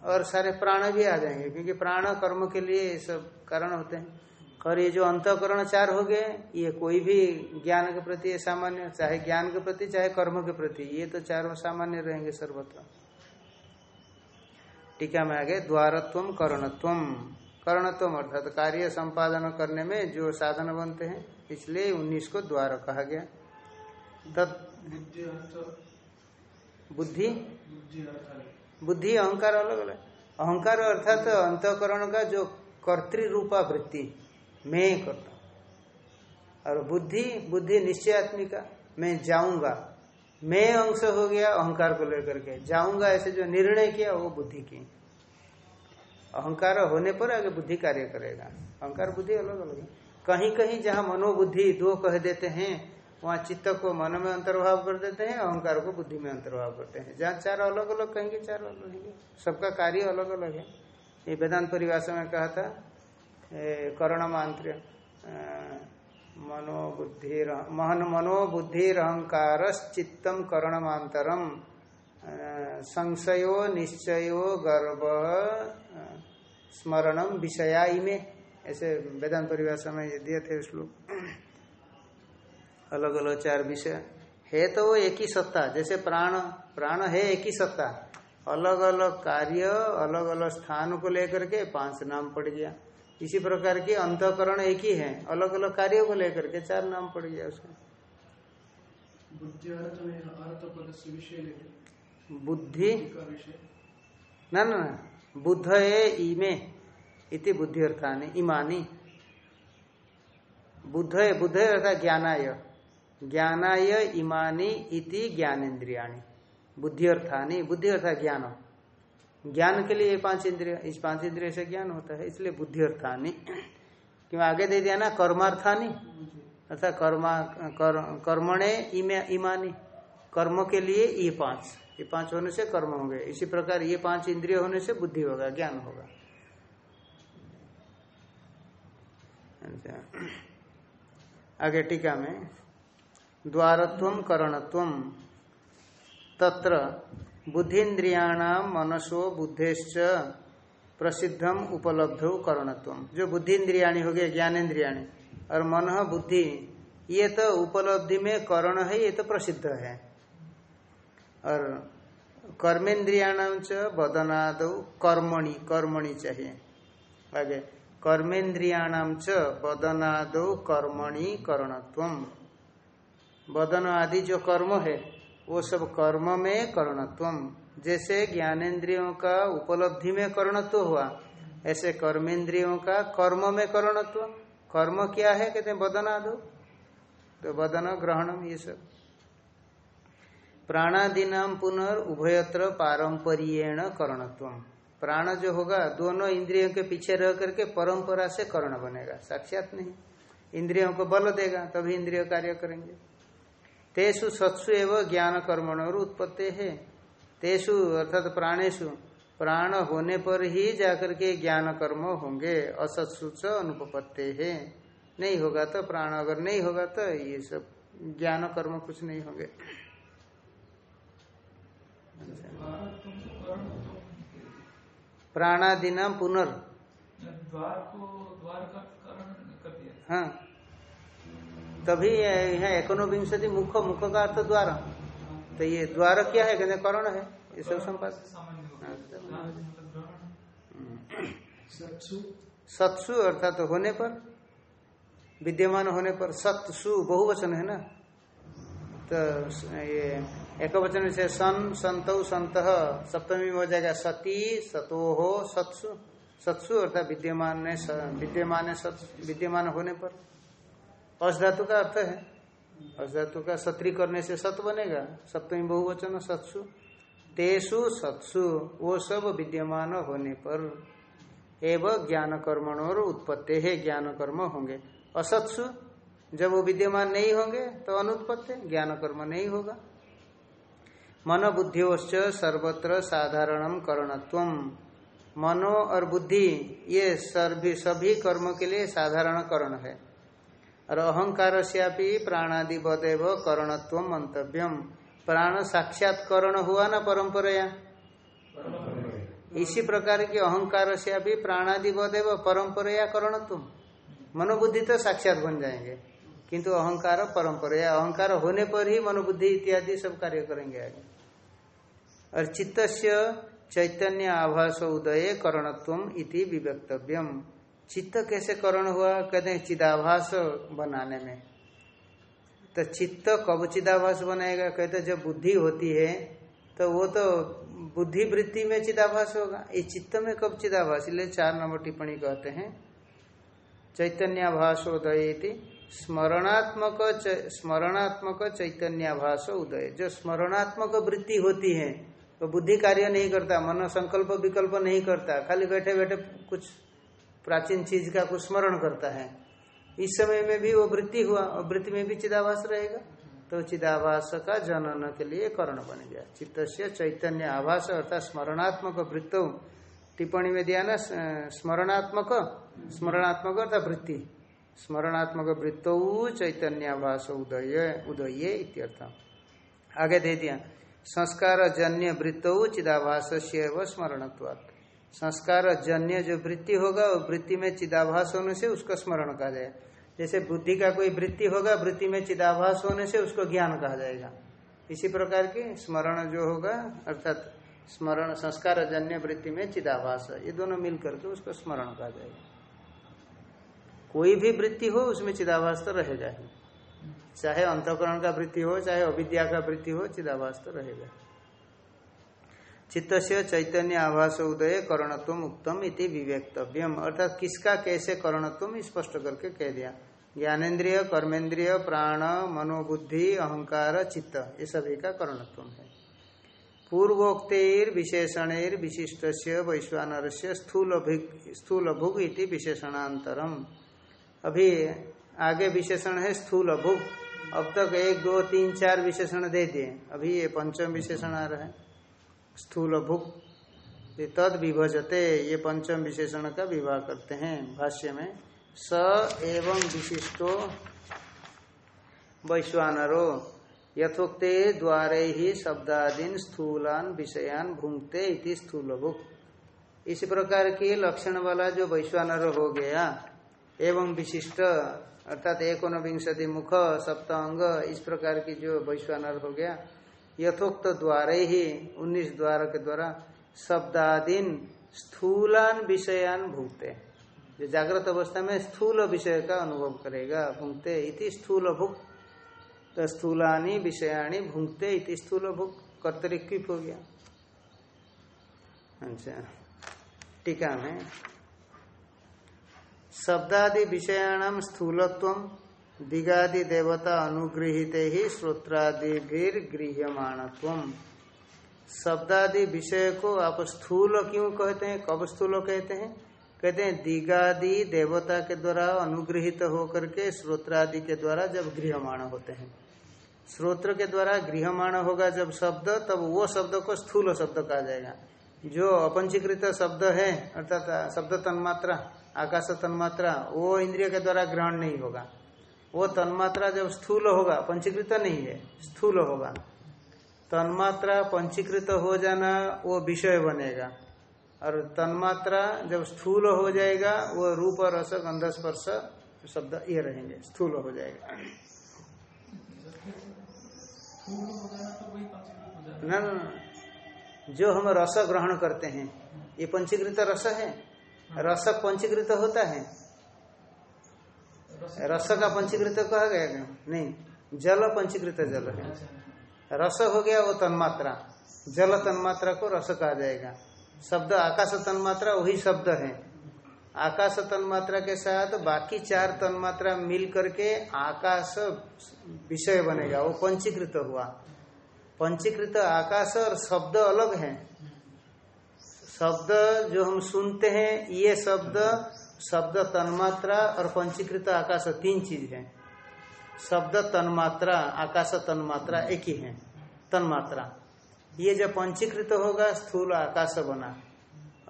और सारे प्राण भी आ जाएँगे, क्योंकि प्राण कर्म के लिए ये सब कारण होते हैं। और ये जो अंतकरण चार हो गए, ये कोई भी ज्ञान के प्रति सामान्य, चाहे ज्ञान के प्रति, चाहे कर्म के प्रति, ये तो चारों सामान्य रहेंगे सर्वत्र। टीका में आगे द्वारत्व करणत्व। करणत्व अर्थात कार्य संपादन करने में जो साधन बनते हैं इसलिए उन्नीस को द्वार कहा गया। बुद्धि बुद्धि? अहंकार अलग अलग। अहंकार अर्थात अंतकरण का जो कर्तृरूपा वृत्ति मैं करता और बुद्धि बुद्धि निश्चयात्मिका मैं जाऊँगा। मैं अंश हो गया, अहंकार को लेकर के। जाऊँगा ऐसे जो निर्णय किया, वो बुद्धि की। अहंकार होने पर आगे बुद्धि कार्य करेगा। अहंकार बुद्धि अलग अलग है। कहीं कहीं जहाँ मनोबुद्धि दो कह देते हैं, वहाँ चित्त को मन में अंतर्भाव कर देते हैं, अहंकार को बुद्धि में अंतर्भाव करते हैं। जहाँ चार अलग अलग कहेंगे, चार अलग रहेंगे सबका कार्य अलग अलग है। ये वेदांत परिभाषा में कहा था करण मांत्र मनोबुद्धि महन मनोबुद्धिर अहंकार चित्तम करणमांतरम संशयो, निश्चयो गर्व स्मरणम विषया में ऐसे वेदांत परिभाषा में दिए थे श्लोक। अलग अलग चार विषय। है तो वो एक ही सत्ता, जैसे प्राण प्राण है एक ही सत्ता। अलग अलग कार्य, अलग अलग स्थान को लेकर के पाँच नाम पड़ गया। इसी प्रकार की अंतकरण एक ही है। अलग अलग कार्यों को लेकर के चार नाम पड़ गया उसका। बुद्धि न न न। बुद्ध ए इमे इति बुद्धि अर्थानी इमानी। बुद्ध है बुद्ध अर्थात ज्ञानाय। ज्ञानाय इमानी इति ज्ञानेन्द्रियाणी। बुद्धि अर्थानी बुद्धि अर्थात ज्ञान। ज्ञान के लिए ये पाँच इंद्रिय इस पाँच इंद्रिय से ज्ञान होता है इसलिए बुद्धि अर्थानी क्यों आगे दे दिया ना कर्मार्थानी? अर्थात कर्मा कर, कर्मणे इमे इमानी। कर्म के लिए ये पाँच। ये पाँच होने से कर्म होंगे। इसी प्रकार ये पाँच इंद्रिय होने से बुद्धि होगा ज्ञान होगा। अच्छा। आगे टीका में द्वारत्व करणत्व तत्र बुद्धिन्द्रियाण मनसो बुद्धेश्च प्रसिद्धम उपलब्ध करणत्व। जो बुद्धिन्द्रियाणी हो गए ज्ञानेन्द्रियाणी और मन बुद्धि, ये तो उपलब्धि में करण है, ये तो प्रसिद्ध है। और कर्मेन्द्रियाणाम च बदनाद कर्मणि कर्मणि चाहिए। आगे कर्मेन्द्रियाणाम बदनाद कर्मणि, करणत्व। बदन आदि जो कर्म है वो सब कर्म में करणत्व जैसे ज्ञानेन्द्रियों का उपलब्धि में करणत्व हुआ, ऐसे कर्मेंद्रियों का कर्म में करणत्व। कर्म क्या है? कहते बदन आदो तो बदन, ग्रहणम, ये सब। प्राणादीनाम पुनर् उभयत्र पारंपरियण करणत्व प्राण जो होगा, दोनों इंद्रियों के पीछे रह करके परंपरा से कर्ण बनेगा। साक्षात नहीं। इंद्रियों को बल देगा, तभी इंद्रिय कार्य करेंगे। तेसु सत्सु एवं ज्ञान कर्मण और उत्पत्ति है। तेसु अर्थात प्राणेशु प्राण होने पर ही जाकर के ज्ञान कर्म होंगे असत्सु च अनुपत्ति है। नहीं होगा तो प्राण अगर नहीं होगा तो ये सब ज्ञान कर्म कुछ नहीं होंगे। प्राणादिना पुनर्। द्वार को द्वार का कारण कर दिया। हाँ। तभी यहाँ एकोनविंशति मुख मुख का अर्थ द्वार। तो ये द्वार क्या है? कहते करण है। ये सब संपाद सत्सु। सत्सु अर्थात तो होने पर विद्यमान होने पर सत्सु बहुवचन है ना? तो ये एक वचन से सन संत संत सप्तमी में हो जाएगा सती सतो हो सत्सु। सत्सु अर्थात विद्यमान विद्यमान विद्यमान होने पर। अस धातु का अर्थ है। अस धातु का सत्री करने से सत बनेगा। सप्तमी बहुवचन सत्सु। तेसु सत्सु, वो सब विद्यमान होने पर एवं ज्ञान कर्मण और उत्पत्ति है ज्ञान कर्म होंगे। असत्सु, जब वो विद्यमान नहीं होंगे तो अनुत्पत्ति ज्ञान कर्म नहीं होगा। मन बुद्धिश्च सर्वत्र साधारण करणत्व। मनो और बुद्धि, ये सभी सभी कर्म के लिए साधारण करण है। और अहंकार से प्राणादि बदेव करणत्व मंतव्यम प्राण साक्षात करण हुआ ना परंपराया इसी प्रकार की अहंकार से भी प्राणादि बदेव परंपराया करणत्व मनोबुद्धि तो साक्षात बन जाएंगे किंतु अहंकार परंपरा अहंकार होने पर ही मनोबुद्धि इत्यादि सब कार्य करेंगे आगे और चित्त चैतन्य आभास उदय करणत्व इति विवक्तव्यम चित्त कैसे करण हुआ? कहते हैं चिदाभास बनाने में। तो चित्त कब चिदाभास बनाएगा कहते जब बुद्धि होती है तो वो तो बुद्धि वृत्ति में चिदाभास होगा। ये चित्त में कब चिदाभास? इसलिए चार नंबर टिप्पणी कहते हैं। चैतन्याभासोदय स्मरणात्मक स्मरणात्मक चैतन्याभास उदय। जो स्मरणात्मक वृत्ति होती है, वो तो बुद्धि कार्य नहीं करता, मन संकल्प विकल्प नहीं करता, खाली बैठे बैठे कुछ प्राचीन चीज़ का कुछ स्मरण करता है। इस समय में भी वो वृत्ति हुआ, और वृत्ति में भी चिदाभास रहेगा। तो चिदाभास का जनन के लिए करण बन गया। चित्त से चैतन्य आभास अर्थात स्मरणात्मक वृत्त। टिप्पणी में दिया ना स्मरणात्मक स्मरणात्मक अर्थात वृत्ति। स्मरणात्मक वृत्त चैतन्याभास उदय उदय इत्यर्थ। आगे दे दिया। संस्कार जन्य वृत्त चिदाभास से स्मरणत्वात्। संस्कार जन्य जो वृत्ति होगा, वो वृत्ति में चिदाभास होने से उसका स्मरण कहा जाए जैसे बुद्धि का कोई वृत्ति होगा, वृत्ति में चिदाभास होने से उसको ज्ञान कहा जाएगा। इसी प्रकार की स्मरण जो होगा, अर्थात स्मरण, संस्कार जन्य वृत्ति में चिदाभास, ये दोनों मिल करके उसको स्मरण कहा जाएगा। कोई भी वृत्ति हो, उसमें चिदाभास तो रहेगा ही। चाहे अंतकरण का वृत्ति हो, चाहे अविद्या का वृत्ति हो, चिदाभास तो रहेगा चित्त से चैतन्य आभास उदय करणत्व उत्तम इति विवेक्तव्यम अर्थात किसका कैसे करणत्व स्पष्ट करके कह दिया। ज्ञानेन्द्रिय कर्मेंद्रिय प्राण, मनोबुद्धि, अहंकार, चित्त, ये सभी का करणत्व है। पूर्वोक्तर विशेषणेर विशिष्ट वैश्वानर से स्थूल भुग इति विशेषणांतरम अभी आगे विशेषण है स्थूल भुग अब तक एक, दो, तीन, चार विशेषण दे दिए। अभी ये पंचम विशेषण आ रहा है। स्थूल भुक तद विभजते, ये पंचम विशेषण का विवाह करते हैं भाष्य में। स एवं विशिष्टो वैश्वानरो, यथोक्ते द्वारे ही शब्दादीन स्थूलान विषयान भूंगते इति स्थूल भुक इस प्रकार के लक्षण वाला जो वैश्वानर हो गया, एवं विशिष्ट, अर्थात एक विंशति मुख सप्तांग इस प्रकार की जो वैश्वानर हो गया यथोक्त द्वारे ही, उन्नीस द्वार के द्वारा शब्दादीन स्थूलान विषयान भूगते जो जागृत अवस्था में स्थूल विषय का अनुभव करेगा भूंगते इति स्थूल भुक। तो स्थूलानी विषयाणी भूंगते इति स्थूल भुक। कर्तरिक्विप हो गया। अच्छा टीका में। शब्दादि विषयाणाम स्थूलत्व दिगादि देवता अनुगृहित ही श्रोत्रादि गृह्यमाणत्व शब्दादि विषय को आप स्थूल क्यों कहते हैं? कब स्थूल कहते हैं? कहते हैं दिगादि देवता के द्वारा अनुगृहित होकर के श्रोत्रादि के द्वारा जब गृहमाण होते हैं। श्रोत्र के द्वारा गृहमाण होगा जब शब्द, तब वो शब्द को स्थूल शब्द कहा जाएगा। जो अपंचीकृत शब्द है, अर्थात शब्द तन्मात्रा, आकाश तन्मात्रा, वो इंद्रिय के द्वारा ग्रहण नहीं होगा। वो तन्मात्रा जब स्थूल होगा, पंचीकृत नहीं है, स्थूल होगा। तन्मात्रा पंचीकृत हो जाना, वो विषय बनेगा। और तन्मात्रा जब स्थूल हो जाएगा, वो रूप और रस, गंध, स्पर्श, शब्द ये रहेंगे, स्थूल हो जाएगा। न। जो हम रस ग्रहण करते हैं, ये पंचीकृत रस है? रस पंचीकृत होता है? रस। का पंचीकृत कहा गया क्या? नहीं, जल पंचीकृत जल। है रस हो गया वो तन्मात्रा। जल तन्मात्रा को रस कहा जाएगा। शब्द आकाश तन्मात्रा, वही शब्द है। आकाश तन्मात्रा के साथ बाकी चार तन्मात्रा मिल करके आकाश विषय बनेगा। वो पंचीकृत हुआ। पंचीकृत आकाश और शब्द अलग है। शब्द जो हम सुनते हैं, ये शब्द शब्द तन्मात्रा और पंचीकृत आकाश तीन चीज़ है। शब्द तन्मात्रा, आकाश तन्मात्रा एक ही है। तन्मात्रा। ये जो पंचीकृत होगा, स्थूल आकाश बना।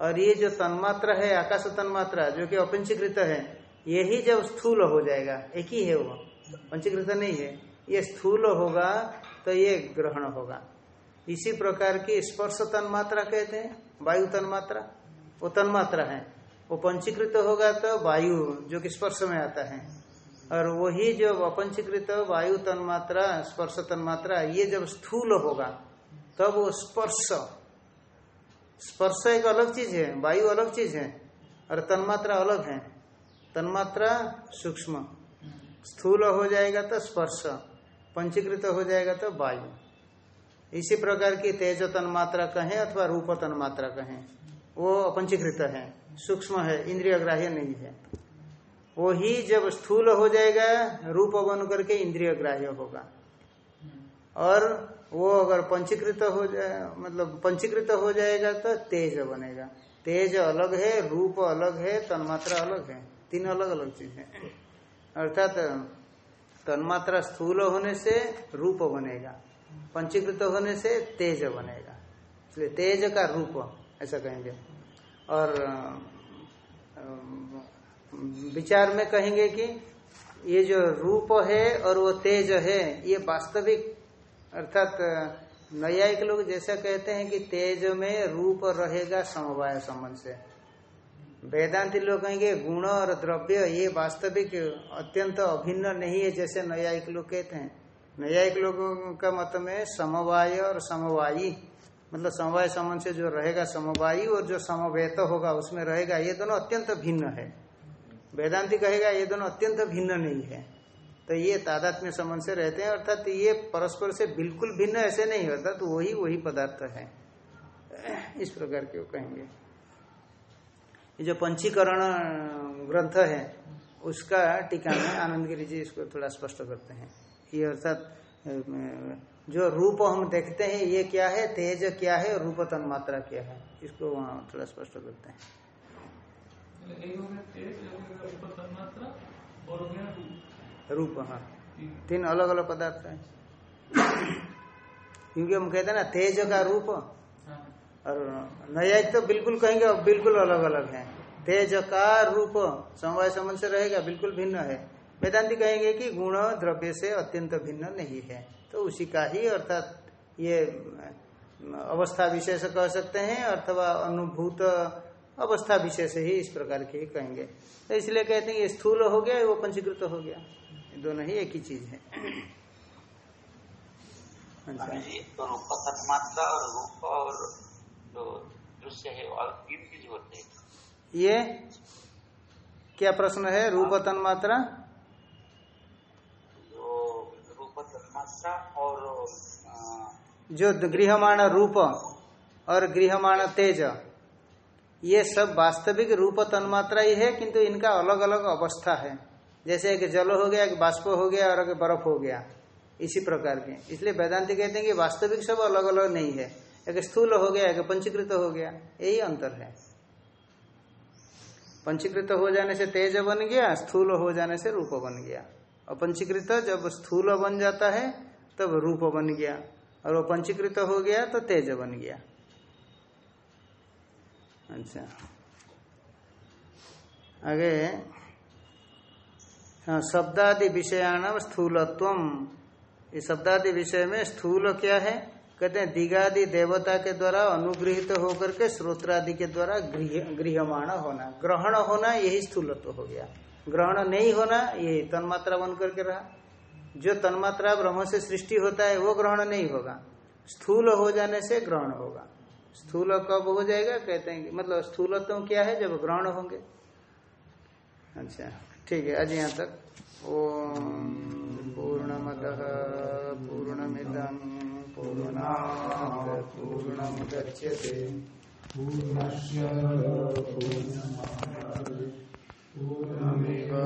और ये जो तन्मात्रा है, आकाश तन्मात्रा, जो कि अपंचीकृत है, यही जब स्थूल हो जाएगा, एक ही है वो। पंचीकृत नहीं है। ये स्थूल होगा तो ये ग्रहण होगा। इसी प्रकार की स्पर्श तन्मात्रा कहते हैं, वायु तन्मात्रा, वो तन्मात्रा है। वो पंचीकृत होगा तो वायु, जो कि स्पर्श में आता है। और वही जो अपंचीकृत, वायु तन्मात्रा, स्पर्श तन्मात्रा, ये जब स्थूल होगा, तब वो स्पर्श। स्पर्श एक अलग चीज़ है, वायु अलग चीज़ है, और तन्मात्रा अलग है। तन्मात्रा सूक्ष्म। स्थूल हो जाएगा तो स्पर्श, पंचीकृत हो जाएगा तो वायु। इसी प्रकार की तेज तन्मात्रा कहें अथवा रूप तन्मात्रा कहें, वो अपंचीकृत है। सूक्ष्म है इंद्रिय ग्राह्य नहीं है। वो ही जब स्थूल हो जाएगा, रूप बन करके इंद्रिय ग्राह्य होगा। और वो अगर पंचीकृत हो जाए मतलब पंचीकृत हो जाएगा तो तेज बनेगा। तेज अलग है, रूप अलग है, तन्मात्रा अलग है। तीन अलग अलग चीज़ है। अर्थात तन्मात्रा स्थूल होने से रूप बनेगा। पंचीकृत होने से तेज बनेगा। इसलिए तेज का रूप, ऐसा कहेंगे। और विचार में कहेंगे कि ये जो रूप है और वो तेज है, ये वास्तविक, अर्थात, न्यायिक लोग जैसा कहते हैं कि तेज में रूप रहेगा समवाय संबंध से। वेदांति लोग कहेंगे गुण और द्रव्य, ये वास्तविक, अत्यंत अभिन्न नहीं है जैसे न्यायिक लोग कहते हैं। न्यायिक लोगों का मत में समवाय और समवायी। मतलब समवाय संबंध से जो रहेगा समवायी और जो समवेत होगा, उसमें रहेगा, ये दोनों अत्यंत भिन्न है। वेदांति कहेगा, ये दोनों अत्यंत भिन्न नहीं है। तो ये तादात्म्य संबंध से रहते हैं, अर्थात ये परस्पर से बिल्कुल भिन्न ऐसे नहीं होता तो वही वही पदार्थ है। इस प्रकार के वो कहेंगे। ये जो पंचीकरण ग्रंथ है, उसका टीका में आनंद गिरी जी इसको थोड़ा स्पष्ट करते हैं। ये अर्थात जो रूप हम देखते हैं ये क्या है? तेज क्या है? रूप तन मात्रा क्या है? इसको वहाँ थोड़ा स्पष्ट करते हैं। गया रूप। हाँ। तीन। अलग अलग पदार्थ है। क्योंकि हम कहते हैं ना तेज का रूप हाँ। और न्यायिक तो बिल्कुल कहेंगे बिल्कुल अलग अलग है। तेज का रूप समवाय संबंध से रहेगा बिल्कुल भिन्न है। वेदांति कहेंगे कि गुण द्रव्य से अत्यंत भिन्न नहीं है। तो उसी का ही अर्थात ये अवस्था विशेष कह सकते हैं अथवा अनुभूत अवस्था विशेष ही इस प्रकार के ही कहेंगे। तो इसलिए कहते हैं ये स्थूल हो गया वो पंचीकृत हो गया। दोनों ही एक ही चीज़ है। जी। तो रूप और रूप और जो दृश्य है वो तीन चीज़ होते हैं। ये क्या प्रश्न है? रूप तन्मात्रा? जो रूप तन्मात्रा और, जो गृहमाण रूप और गृहमाण तेज, ये सब वास्तविक रूप तन्मात्रा ही है, किंतु इनका अलग अलग अवस्था है। जैसे एक जल हो गया, एक बाष्प हो गया, और एक बर्फ़ हो गया, इसी प्रकार के। इसलिए वेदांति कहते हैं कि वास्तविक सब अलग अलग नहीं है। एक स्थूल हो गया, एक पंचीकृत हो गया, यही अंतर है। पंचीकृत हो जाने से तेज बन गया, स्थूल हो जाने से रूप बन गया। और पंचीकृत जब स्थूल बन जाता है, तब रूप बन गया। और वो पंचीकृत हो गया तो तेज बन गया। अच्छा। आगे हाँ शब्दादि विषयाणाम स्थूलत्व ये शब्दादि विषय में स्थूल क्या है? कहते हैं, दिगादि देवता के द्वारा अनुगृहित होकर के श्रोत्रादि के द्वारा गृह, गृहमाण होना, ग्रहण होना, यही स्थूलत्व हो गया। ग्रहण नहीं होना, ये तन्मात्रा बन करके रहा। जो तन्मात्रा ब्रह्म से सृष्टि होता है, वो ग्रहण नहीं होगा। स्थूल हो जाने से ग्रहण होगा। स्थूल कब हो जाएगा, कहते हैं मतलब स्थूलत्व क्या है, जब ग्रहण होंगे। अच्छा ठीक है, आज यहाँ तक। ओम पूर्णमद पूर्णमिदम पूर्णा पूर्णमुदच्यते। पूर्णस्य पूर्णमेवावशिष्यते